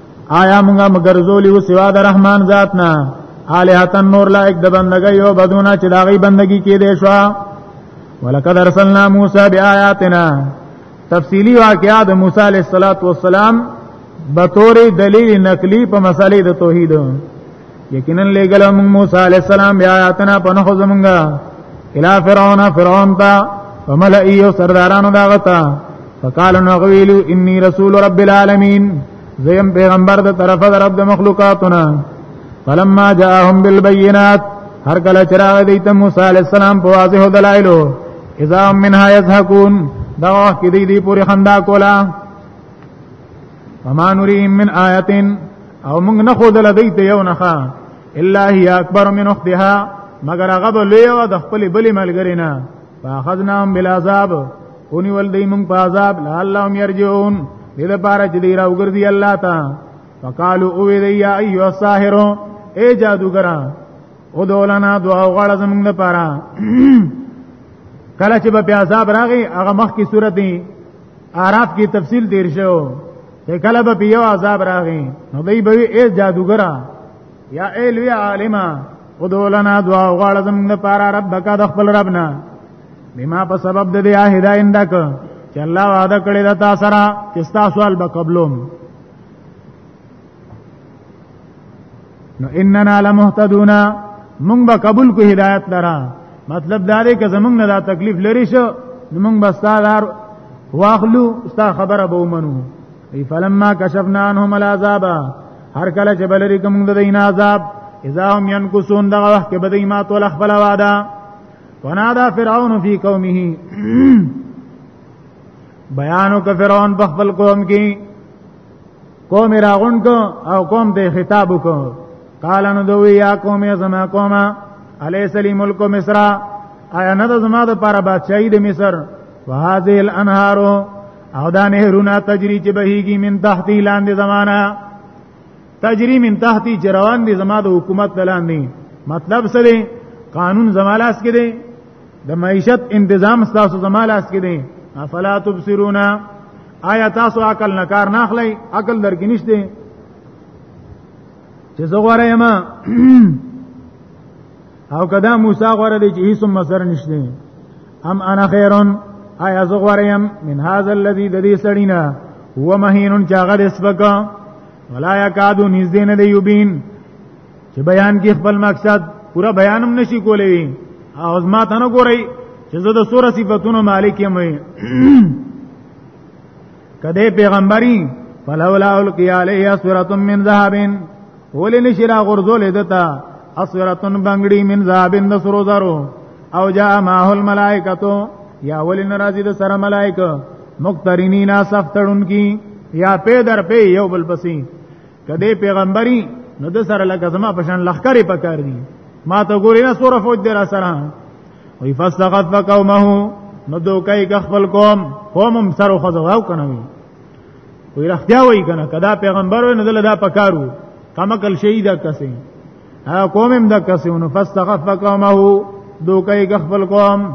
آیا موږ مګرزولی و سوا د رحمان ذات نه الہتن نور لایک د بندګۍ او بدونه چې داغي بندگی کې دې شو ولقد ارسلنا موسی بیااتنا تفصیلی واقعات موسی علیہ الصلات والسلام بطور دلیل نقلی په مسالې د توحید یقینا لګل موږ موسی علی السلام بیا آیاتنا په نخو زمونږه الی فرعون فرعون تا وملئی سردارانو دا غتا فقال نو غویلو انی رسول رب العالمین زیم پیغمبر د طرفه د رب د مخلوقاتنا فلما جاءهم بالبينات هر کله چراغ دیت موسی علی السلام په واضح دلایلو اذا منها يضحكون دا وخت کې دی پوری خندا کولا وما نريهم من آیتن او موږ نه خو دل دی ته یو نه ښا الا هي اکبر من اختها مگر هغه به لوی و د خپل بلی ملګری نه فاخذناهم بالعذاب اونی ول دی موږ په عذاب لعلهم يرجعون دې لپاره چې دی راوګرځي الله تا فقالو او دی یا ایو الساحر اے جادوګرا او دولنا دعا غواړه زموږ لپاره کله چې به عذاب راغی هغه مخ کی صورت دی اعراف کی تفصیل تیر شو چې کله به یو عذاب راغی نو دوی به ای جادوګرا یا ای لوی عالمه ادعو لنا دعا غواړه زموږ لپاره ربک د خپل ربنا بما په سبب د دې هدايت دک چې الله وعده کړی دا تاسو را چې تاسو ال به قبلوم نو اننا لمهتدون مونږ به قبول کو هدایت لرا مطلب دا دی که زمونږ نه دا تکلیف لري شو نو مونږ به ستاره واخلو ستا خبره به ومنو ای فلما کشفنا عنهم العذاب هر کله چې بلری کوم د دین عذاب اذا هم ينقصون دغه وخت کې بدی ما تول خپل واده ونادى فرعون فی قومه بیانو که فرعون بخبل قوم کی قوم راغون کو او قوم ته خطاب کو قال نو دوی یا قوم یا زما قومه الیس لی ملک مصر آیا نه د زما د پاره بادشاہي د مصر وهذه الانهار او دا نهرونه تجری چې بهيږي من تحتی لاندې زمانہ تجری من تحتی جروان دي زما د حکومت لاندې مطلب څه دی قانون زمالاس کې دی د معیشت انتظام تاسو زماله اس کې دي افلا تبصرون آیا تاسو عقل نه کار نه اخلي عقل درګ نشته چې زه غواړم ما او کدا موسی غواړي چې هیڅ مسر نشته ام انا خیرون آیا زه غواړم من هاذا الذي د دې سړینا هو مهینون چاغه دسبکا ولا یکادو نږدې نه دی یوبین چې بیان کې خپل مقصد پورا بیانم نشي کولای او زما ته نه ګوري چې زه د سوره صفاتونو مالک یم کده پیغمبري فلولا القي عليه اسوره من ذهب ولې نشرا غرزول دتا اسوره بنگړي من ذهب د سرو زرو او جاء معه الملائکه یا ولې ناراضي د سره ملائکه مقترنینا صف تړون کی یا پی در پی یو بل پسین کدی پیغمبري نو د سره لکه زما په شان لخرې پکار دي ما ته ګورې نه سوره فوج دی را سره وی فاستغف قومه نو دوکای ک خپل قوم قوم سره خو ځواو کنه وی وی رختیا وی کنه کدا پیغمبر وی نو دل دا پکارو کمکل شهیدا کسي ها قوم هم دا کسي نو فاستغف قومه دوکای ک خپل قوم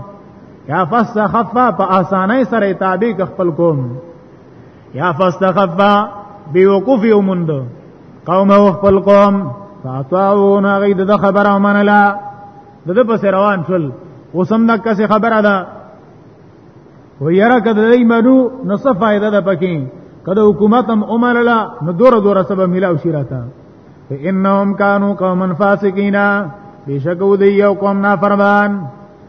یا فاستخف په اسانه سره تابع ک خپل قوم یا فاستخفا بیوقوف یومند قوم او خپل قوم فاطاعون غید د خبره منلا د د پس روان شول اوسم د کس خبره ده و یرا کده ای منو نو څه فائدہ ده پکې کده حکومت هم عمرلا نو دور دور سبب ملاو شي راته انهم كانوا قوما فاسقين بشکو دی یو قوم نافرمان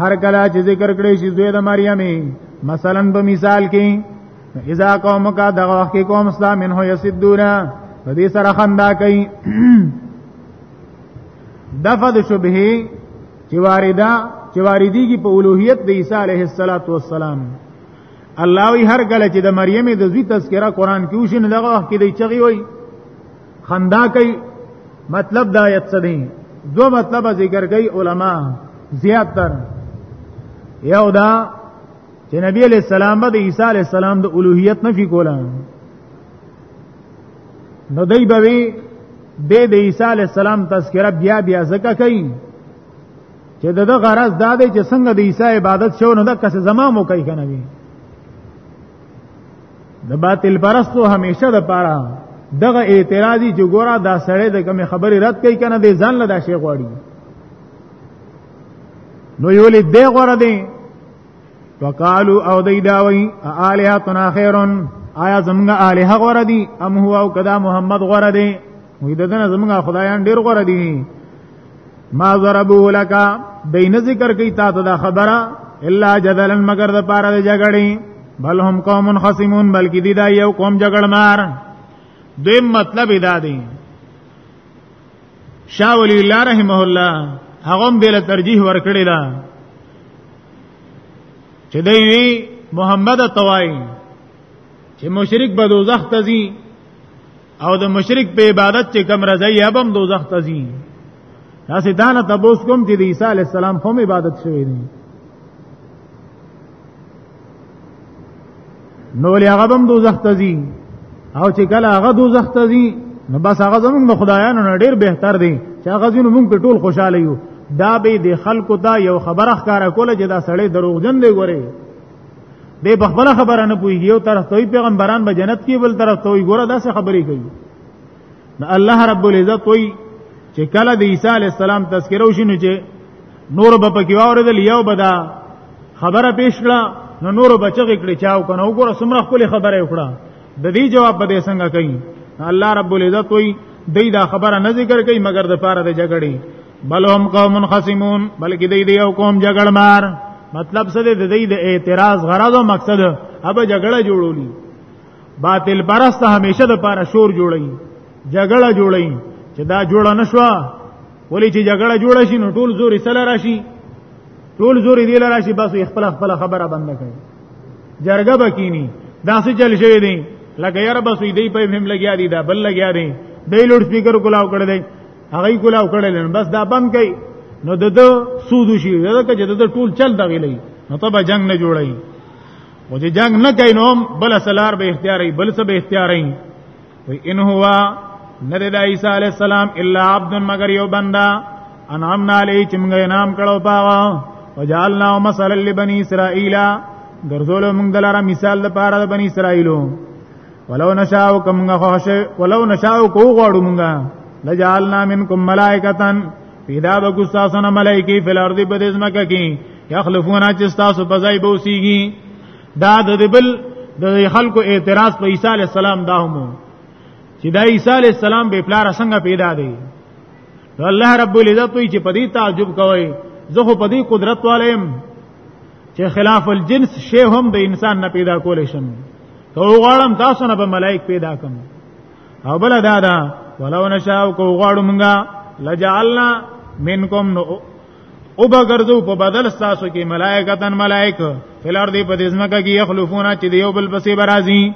هر کله چې ذکر کړی شي زوی د مریمې مثلا په مثال کې اذا قوم کا دغه وخت کې قوم اسلام منه یسدونا په دې سره خندا کوي دفد شبهه چې وارده چې واردی کی په اولوہیت د عیسی علیه السلام الله وی هر کله چې د مریم د زوی تذکرہ قران کې وشي نه دغه وخت کې دی چغي وای خندا کوي مطلب دا آیت څه دی دو مطلب ذکر کوي علما زیات تر یو دا چې نبی علیہ السلام به عیسی علیہ السلام د اولوہیت نفي کوله نو دی به وی د د عیسی علی السلام تذکرہ بیا بیا زکه کوي چې دغه غرض دا دی چې څنګه د عیسی عبادت شو نو د کس زما مو کوي کنه د باطل پرستو همیشه د پاره دغه اعتراضی چې ګورا دا سړی د کوم خبرې رد کوي کنه د ځان له دا شی غواړي نو یو لید دی غوړه دی وقالو او دی داوی الہاتنا خیرن آیا زمونږ الہ غوړه دی ام هو او کدا محمد غوړه دی وې دغه زمونږ خدایان ډیر غوړه دي ما ضربو لك دین ذکر کوي تا ته دا خبره الا جدلا مگر د پاره د جګړې بل هم قوم خصمون بلکې دی دا یو قوم جګړمار دوی مطلب ادا دی شاه ولی الله رحمه الله هغه به له ترجیح ورکړی دا چې دی وی محمد توای چې مشرک به دوزخ ته ځي او د مشرک په عبادت چې کم راځي یا بم دوزخ ته ځي تاسو دا نه تبوس کوم چې د عیسی علی السلام هم عبادت شوی دی نو لې هغه بم دوزخ ته ځي او چې کله هغه دوزخ ته ځي نو بس هغه زمونږ د خدایانو نه ډیر بهتر دی چې هغه ځینو مونږ په ټول خوشاله یو دا به د خلکو دا یو خبره ښکارا کوله چې دا سړی دروغجن دی ګوره دې په خپل خبره نه پوي یو طرف ته پیغمبران به جنت کې بل طرف ته وي ګوره داسې خبرې کوي نو الله رب العزت وي چې کله د عیسی علی السلام تذکره وشینو چې نور به پکې واوریدل یو بدا خبره پیش کړه نو نور بچغه کړي چاو کنه وګوره سمره خپل خبره وکړه د دې جواب به څنګه کوي الله رب العزت وي دای دا خبره نه ذکر کوي مګر د پاره د جګړې بل هم قوم خصمون بلکې دی دی او قوم جګړمار مطلب څه دی د دې د اعتراض غرض او مقصد اب جګړه جوړولي باطل پرسته همیشه د پاره شور جوړي جګړه جوړي چې دا جوړه نشوه ولی چې جګړه جوړه شي نو ټول زوري سره راشي ټول زوري دی لرا شي بس خپل خپل خبره بند کړي جرګه بکینی دا څه چل شوی دی لکه یار بس دی په هم لګیا دی دا بل لګیا دی دی لوډ سپیکر کولاو کړی دی هغه یې کولاو کړل نو بس دا بند کړي نو د دو سود شي دا که د ټول چل دغې لګي نو ته به جنگ نه جوړي او چې جنگ نه کوي نو بل سلار به اختیاري بل څه به اختیاري وي ان هو نه د عیسی علی السلام الا عبد مگر یو بندا انعامنا علی چې موږ انعام کړو پاوا وجعلنا مثلا لبنی اسرائیل ګرځول موږ دلاره مثال لپاره د بنی اسرائیلو ولو نشاء کومغه خوښ ولو نشاء کو غواړو مونږه لجعلنا منکم ملائکتان پیدا به کو تاسو نه ملائکی فل ارض په دې ځمکه کې یخلفون چې تاسو په ځای بوسیږي دا د بل د خلکو اعتراض په عیسی علی السلام دا هم چې دا عیسی علی السلام به پلار څنګه پیدا دی الله رب العزت وی چې په دې تعجب کوي زه په دې قدرت والیم چې خلاف الجنس شی هم د انسان نه پیدا کول شم که غواړم تاسو نه به ملائک پیدا کوم او بل دا دا ولو نشاء کو غواړو مونږه لجعلنا منکم نو او بغرزو په بدل تاسو کې ملائکتن ملائک فلر دی په دې ځمکه کې یخلفونه چې دیو بل پسې برازي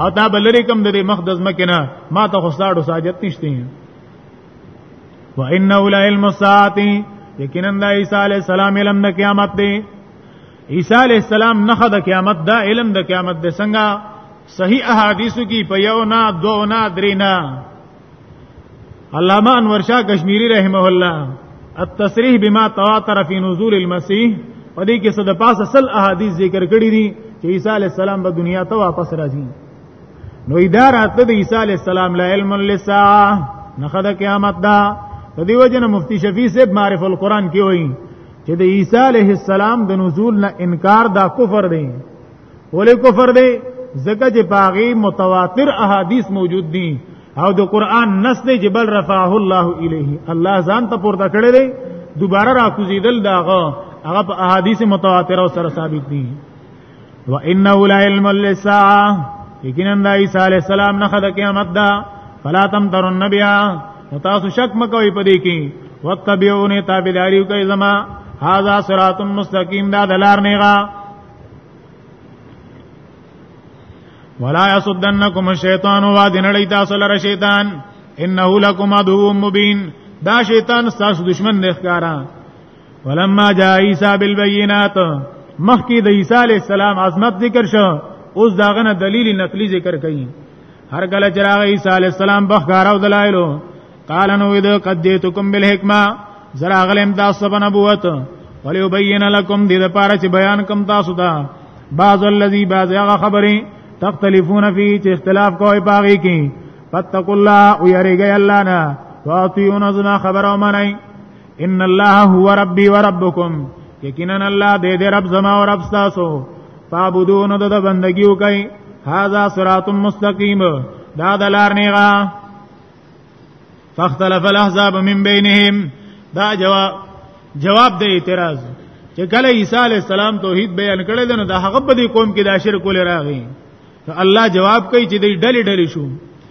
او تا بلری کم د مخ د ځمکه نه ما ته خو ساړو ساجت نشته وانه لعلم الساعه یقینا د عیسی علی السلام علم د قیامت دی عیسی علی السلام نه د قیامت دا علم د قیامت د څنګه صحیح احادیثو کې په یو نه دو نه درې نه علامه انور شاه کشمیری رحمه الله التصریح بما تواتر فی نزول المسیح په دې کې صد پاسه سل احادیث ذکر کړی دي چې عیسی علی السلام به دنیا ته واپس راځي نو اداره ته د عیسی علی السلام لا علم للساعه نخد قیامت دا د دیو جن مفتی شفیع صاحب معرف القرآن کې وایي چې د عیسی علیه السلام د نزول نه انکار دا کفر دی ولې کفر دی ځکه چې پاغي متواتر احادیث موجود دي او د قرآن نس دی چې بل رفعه الله الیه الله ځان ته پورته کړی دی دوباره را کوزیدل داغه هغه په احادیث متواتره سره ثابت دي و انه لا علم للساعه یقینا د عیسی علی السلام نه خد قیامت دا فلا تم تر النبی تاسو شک مکوئ پدې کې وتبعونی تابعداریو کوي زما هاذا صراط مستقیم دا دلار نیغا ولا يصدنكم الشیطان وادن لئی تاسو لره شیطان انه لکم عدو مبین دا شیطان تاسو دشمن نه ښکارا ولما جاء عيسى بالبينات مخکې د عيسى عليه السلام عظمت ذکر شو اوس داغه نه دلیل نقلی ذکر کړي هر کله چې راغی عيسى عليه السلام بخارو دلایلو قال نو اذ قد جئتكم بالحکمه زرا غلم تاسو په نبوت وليبين لكم دې لپاره چې بیان کوم تاسو ته بعض الذي بعض هغه خبرې تختلفون فيه چې اختلاف کوي پاږي کې فتقوا الله ويرګي الله نه واطيعون زما خبر او منئ ان الله هو ربي وربكم یقینا الله دې دې رب زما او رب تاسو فعبدون د بندگی وکي هاذا صراط مستقيم دا د لار نیغا فاختلف الاحزاب من بينهم دا جواب جواب د اعتراض چې کله عیسی علی السلام توحید بیان کړی دنو دا هغه په دې قوم کې د شرک ولې راغی الله جواب کوي چې دې ډلې ډلې شو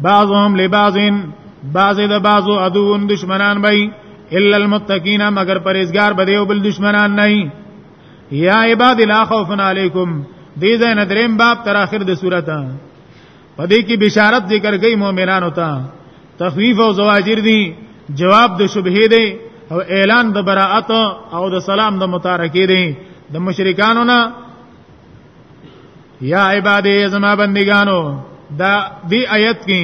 بعضهم لبعض بعض د بعضو عدوون دشمنان بای الا المتقین مگر پرهیزګار به یو بل دشمنان نه یا عباد لا خوف علیکم دې ځای نه دریم باب تر اخر د سورته پدې کې بشارت ذکر کوي مؤمنانو ته تخویف او زواجر دي جواب د شبهه دی او اعلان د براءت او د سلام د متارکې دی د مشرکانو نه یا عبادی زما بندگانو دا دی آیت کې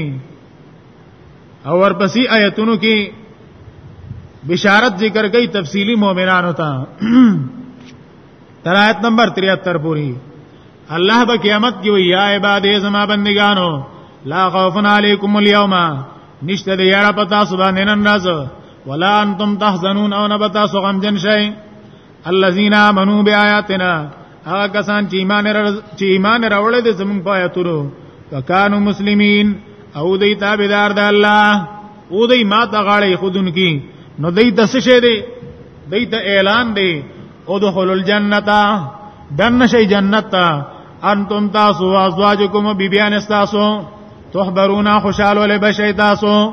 او ورپسې آیتونو کې بشارت ذکر کوي تفصیلی مؤمنانو ته تر آیت نمبر 73 پوری الله به قیامت کې وی یا عبادی زما بندگانو لا خوف علیکم اليوم نشته دی یاره پتا سبحان نن راز ولا انتم تحزنون او نه پتا سو غم جن شئ الذين امنوا بآياتنا هغه کسان چې ایمان چې ایمان راوړل دي زمونږ په آیاتونو وکانو مسلمین او دوی تابعدار د الله او دوی ما ته غاړي خودن کی نو دوی د څه شه دي دوی ته اعلان دی او دخول الجنه دن شي جنت ته انتم تاسو ازواجکم بیبیان استاسو تحبرون خوشاله له بشی تاسو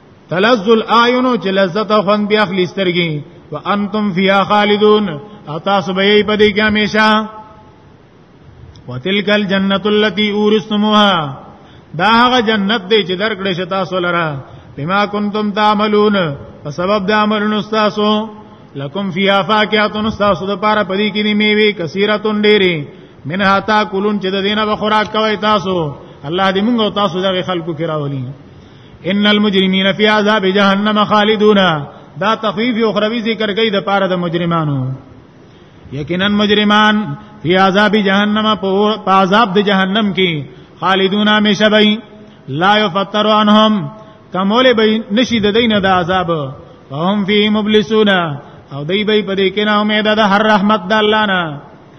تلذ الاعین چې لذت او خوند بیا خلی سترګي وانتم فیها خالدون او تاسو به یې په دې کې همیشه وتلک الجنه التي اورثتموها دا هغه جنت دی چې درکړې شتا تاسو لره بما کنتم تعملون په سبب د عملونو تاسو لکم فی افاکیاتن تاسو د پاره پدی کې دی میوي کثیرتون ډېری منها تاکلون چې د دینه به خوراک کوي تاسو الله دې موږ او تاسو دغه خلکو کې راولي ان المجرمین فی عذاب جهنم خالدون دا تخفیف اخروی ذکر کوي د پاره د مجرمانو یقینا مجرمان فی عذاب جهنم په عذاب د جهنم کې خالدون همیشه وي لا یفتر عنهم کمول به نشي د دین د عذاب فهم فی مبلسون او دای به په دې کې نه امید ده هر رحمت د الله نه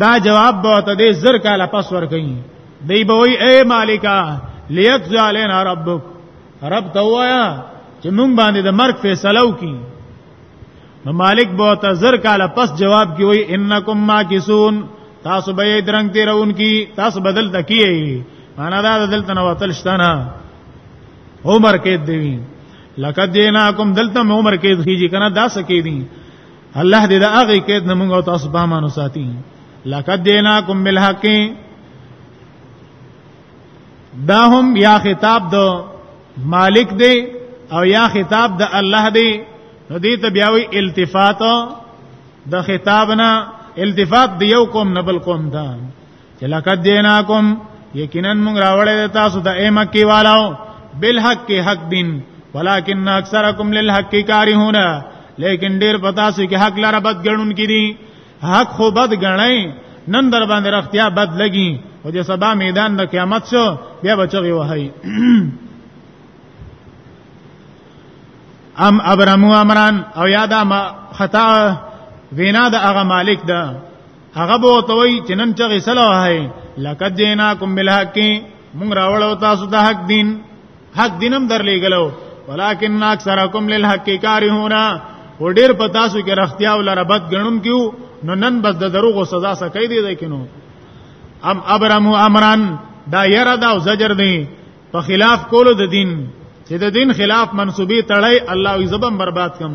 دا جواب به ته دې زر کاله پس ور کوي دی به وی اے مالکا لیقض علینا ربک رب ته وایا چې مونږ باندې د مرګ فیصله وکړي نو مالک به ته زر کاله پس جواب کی وی انکم ماکسون تاسو به درنګ تیرون کی تاسو بدل تکیه معنا دا دلته نو وتل شتنه عمر کې دی لقد جئناکم دلته عمر کې دی کنه دا سکه دی الله دې دا هغه کېد نه موږ تاسو به مانو ساتي لقد دیناکم بالحق دا هم یا خطاب دو مالک دی او یا خطاب د الله دی نو دې ته بیاوی التفات د خطابنا التفات د یو قوم نه بل قوم ته چې لقد جئناکم یقینا موږ راوړې تاسو ته اے مکی والو بالحق حق دین ولکن اکثرکم للحق کارهون لیکن ډیر پتا سي کې حق لره بد ګڼون کې دي حق خو بد ګڼای نن در باندې رختیا بد لګي او چې سبا میدان د قیامت شو بیا بچوي وهي ام ابرمو امران او یادا خطا وینا د هغه مالک ده هغه به توي چې نن چغې سلو هاي لقد جئناکم بالحق مونږ راوړو تاسو ته حق دین حق دینم درلېګلو ولکن اکثرکم للحق کارهون و ډیر په تاسو کې رختیا ول ربط غنوم کیو نو نن بس د دروغ سزا سکې دی دی کینو ام ابرم امران دا یره دا زجر دی په خلاف کولو د دین چې د دین خلاف منسوبي تړای الله یې زبم برباد کم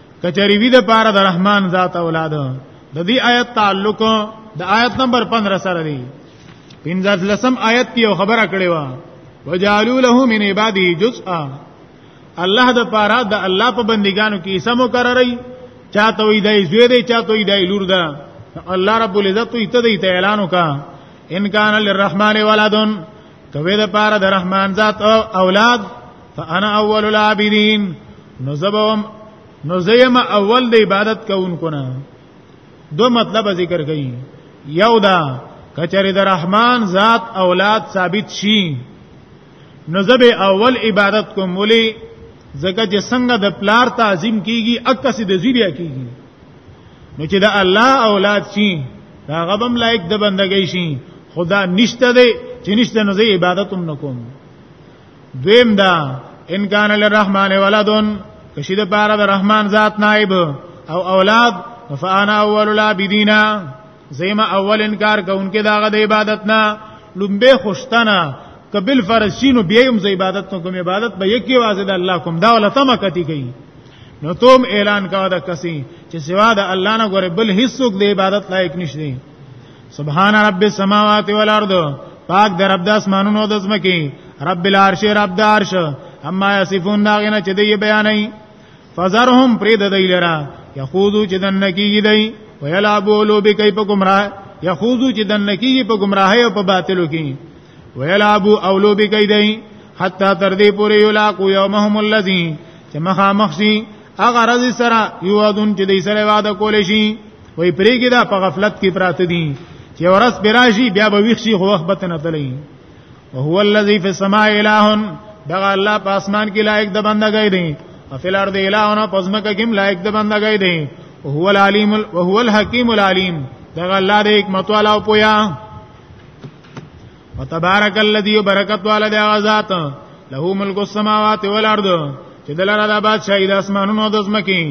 کچری وی د پاره د رحمان ذات اولاد د دې آیت تعلق د آیت نمبر 15 سره دی پنځه لسم آیت کې یو خبره کړې و وجالو له من عباده جزءا الله د پاره د الله په بندګانو کې سم مقرري چاته وي دای زوی دی چاته وي دای لور ده الله رب العزت ته دې ته اعلان وکا ان کان للرحمن ولدن کوي د پاره د رحمان ذات اولاد فانا اول العابدین نو زبم نو زیم اول د عبادت کوونکو نه دو مطلب ذکر کړي یو دا کچری د رحمان ذات اولاد ثابت شي نو زب اول عبادت کوم ولي زکه چې څنګه د پلار تعظیم کیږي اکه د زیبیا کیږي نو چې د الله اولاد شي دا غبم لایک د بندګۍ شي خدا نشته دی چې نشته نو زه عبادت هم نکوم دویم دا ان کان للرحمن ولدن کشي د پاره د رحمان ذات نائب او اولاد فانا اول لا بدینا زیما اول انکار کوونکې داغه د عبادت نه لومبه خوشتنه کبل فرشینو بیا هم ز عبادت نو کوم عبادت به یکی واځي د الله کوم دا ولا تم کتی گئی نو توم اعلان کاوه د کسي چې سوا د الله نه غره بل هیڅوک د عبادت لایق نشدي سبحان رب السماوات والارض پاک در رب د اسمانونو د زمکی رب العرش رب د عرش اما یصفون دا غنه چې دی بیانې فزرهم پرید دی لرا یخوذو چې دن کیږي دی ویلعبو لو بکی په گمراه یخوذو چې دن کیږي په گمراهی او په باطلو کې ویلابو او لوبي کوي دی حتا تر دې پورې یلاقو یومهم الذی چې مخا مخسی هغه رز سره یوادون چې دې سره وعده کول شي وای پرېګی دا په غفلت کې پراته دي چې ورس براشي بیا به ویښ شي خو وخت به نه تللی او هو الذی فی السماء الہ دغه الله په اسمان کې لایق د بندګۍ دی او فی الارض الہ پزمکه کې لایق د بندګۍ دی او هو العلیم او هو الحکیم العلیم دغه الله دې حکمت والا او پویا وتبارک الذی برکت والد غزات له ملک السماوات والارض چې دلاره د بادشاہي د اسمانونو د زمکي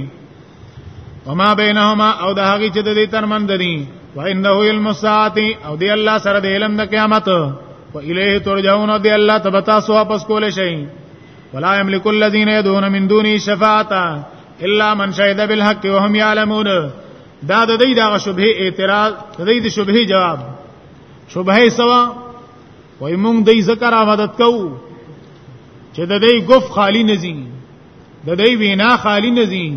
وما بینهما او د هغه چې د دې ترمن دي وانه علم الساعه او دی الله سره د علم د قیامت و الیه ترجعون دی الله تبتا سو واپس کول شي ولا یملک الذین یدعون من دونه شفاعه الا من شهد بالحق وهم یعلمون دا د دې دغه شبهه اعتراض د دې د شبهه جواب شبهه سوا وای مونږ دې ذکر آمدد کو چې د دې ګف خالی نزي د دې وینا خالی نزي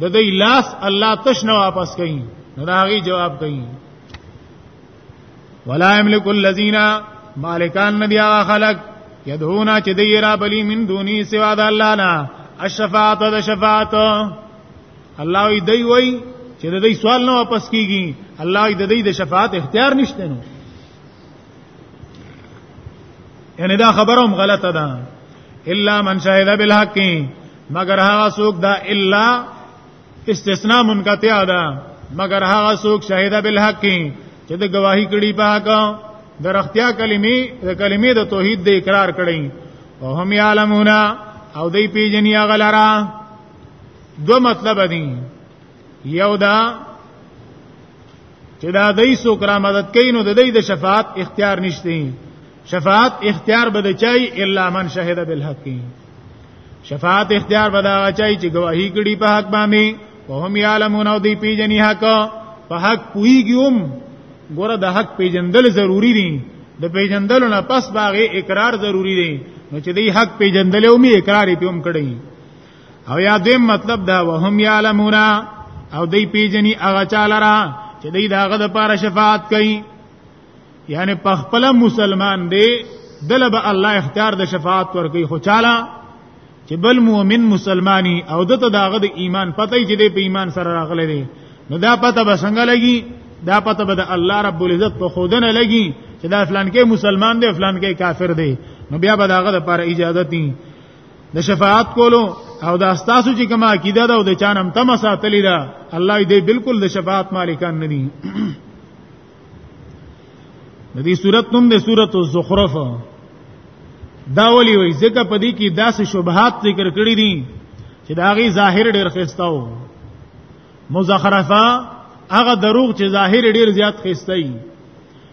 د دې لاس الله تش نه واپس کړي نه دا غي جواب کړي ولا یملک الذین مالکان ندی هغه خلق یدعونا چې دی را بلی من دونی سوا د الله نه الشفاعت د شفاعت الله وی دی وی چې د دې سوال نه واپس کیږي الله د دې د شفاعت اختیار نشته نو یعنی دا خبره هم غلطه ده الا من شهد بالحق مگر هغه څوک دا الا استثناء منقطع ده مگر هغه څوک شهد بالحق چې د گواہی کړي په حق د رختیا کلمې د کلمې د توحید د اقرار کړي او هم یعلمون او دې پیجنیا غلرا دو مطلب دي یو دا چې دا دای سو کرا مدد کین نو د دې د شفاعت اختیار نشته شفاعت اختیار بده چای الا من شهد بالحق شفاعت اختیار بدا چای چې گواہی کړي په حق باندې وهم یعلمون او دی پیجنې حق په حق پویګیوم ګوره د حق پیجندل ضروری دي د پیجندلو نه پس باغې اقرار ضروری دي نو چې دی حق پیجندل او می اقرار یې پیوم کړی او یا دې مطلب دا وهم یعلمون او دې پیجنې هغه چاله را چې دې داغه د پاره شفاعت کوي یعنی په خپل مسلمان دی دله به الله اختیار د شفاعت ورکړي خو چاله چې بل مؤمن مسلمانی او دته داغه د ایمان پته چې دی په ایمان سره راغلی دی نو دا پته به څنګه لګي دا پته به د الله رب العزت په خودنه لګي چې دا فلان کې مسلمان دی فلان کې کافر دی نو بیا به داغه لپاره اجازه دي د شفاعت کولو او دا ستاسو چې کما عقیده ده او د چانم تم ساتلی ده الله دې بالکل د شفاعت مالکان نه دي د دې صورت نوم د صورت الزخرف دا ولي وي ځکه په دې کې داسې شبهات ذکر کړی دي چې دا غي ظاهر ډېر خستاو مزخرفه هغه دروغ چې ظاهر ډېر زیات خستای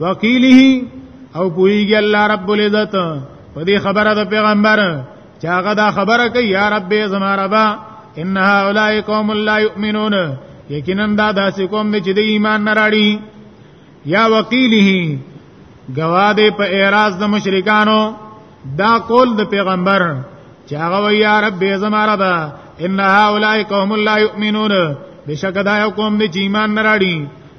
وقيله او پويږي الله رب العزت په دې خبره د پیغمبر چې هغه دا خبره کوي یا رب زما ربا ان هؤلاء قوم لا يؤمنون یقینا دا داسې قوم چې د ایمان نه راړي یا وقيله گواد په اعتراض د مشرکانو دا قول د پیغمبر چې هغه وی یا رب زما ربا ان هؤلاء قوم لا يؤمنون بشک دا یو قوم چې ایمان نه راړي